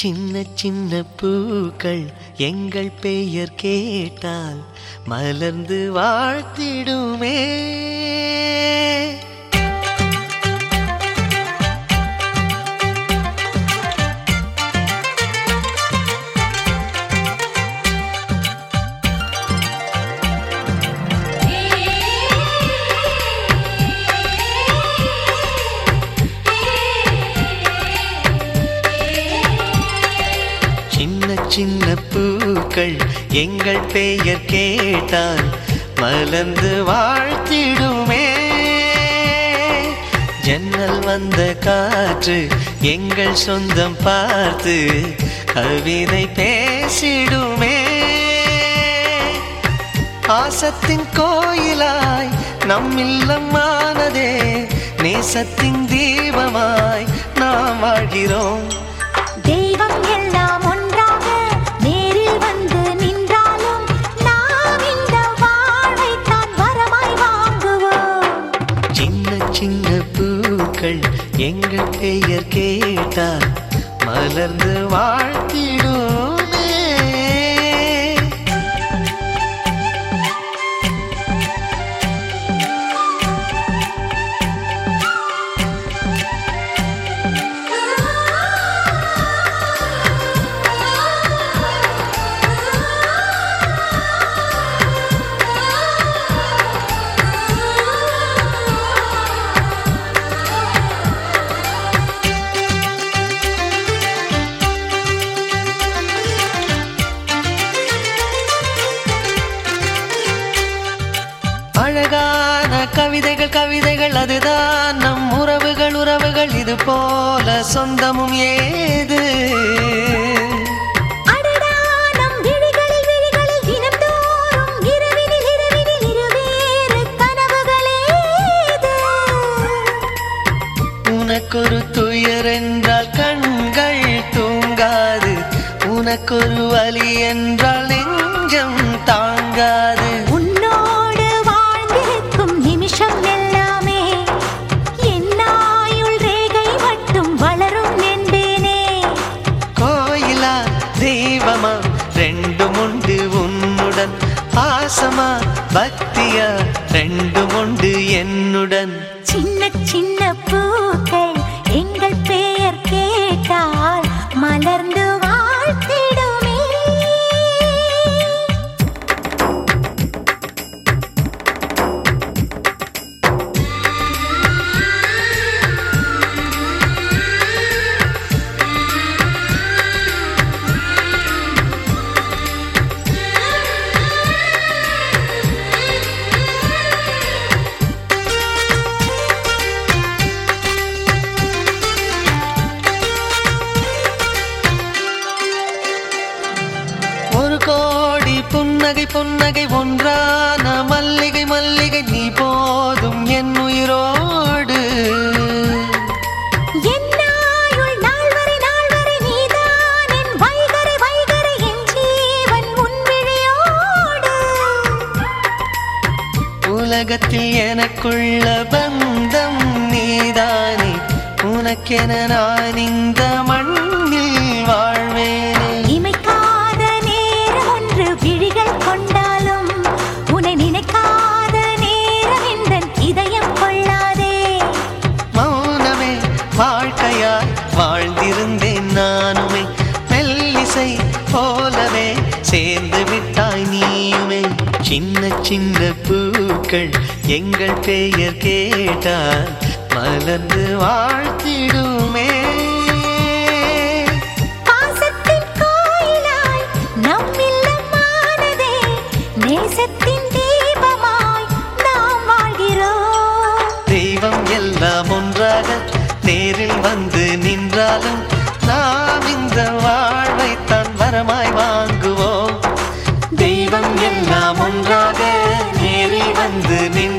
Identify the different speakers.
Speaker 1: சின்ன சின்ன பூக்கள் எங்கள் பெயர் கேட்டால் மலர்ந்து வாழ்த்திடுமே. சின்ன பூக்கள் எங்கள் பெயர் கேட்டால் மலர்ந்து வாழ்த்திடுமே. ஜன்னல் வந்த காற்று எங்கள் சொந்தம் பார்த்து கவிதை பேசிடுமே. ஆசத்தின் கோயிலாய் நம் இல்லமானதே நேசத்தின் தீபமாய் நாம் வாழ்கிறோம். எங்கள் பெயர் கேட்டால் மலர்ந்து வாழ்த்திடும். கவிதைகள் கவிதைகள் அதுதான். நம் உறவுகள் உறவுகள் இது போல சொந்தமும் ஏது? உனக்கொரு துயர் என்றால் கண்கள் தூங்காது. உனக்கொரு வலி என்றால்
Speaker 2: நிமிஷம் எல்லாமே என்னாயுள் ரேகை மட்டும் வளரும் என்பேனே.
Speaker 1: கோயிலா தெய்வமா ரெண்டும் உண்டு உன்னுடன். பாசமா பக்தியா ரெண்டும் உண்டு என்னுடன்.
Speaker 2: சின்ன சின்ன பூக்கள் எங்கள் பெயர் கேட்டால் மலர்ந்து
Speaker 1: ஒரு கோடி புன்னகை புன்னகை ஒன்றான மல்லிகை மல்லிகை நீ போதும் என் உயிரோடு. உலகத்தில் எனக்குள்ள பந்தம் நீதானே. உனக்கென நான் இந்த போலவே சேர்ந்து விட்டாய் நீயுமே. சின்ன சின்ன பூக்கள் எங்கள் பெயர் கேட்டால் மலர்ந்து வாழ்த்திடுமே. தெய்வம் எல்லாம் ஒன்றாக நேரில் வந்து நின்றாலும் நாம் இந்த வாழ்வைத்தான் வந்து நின்றாலும்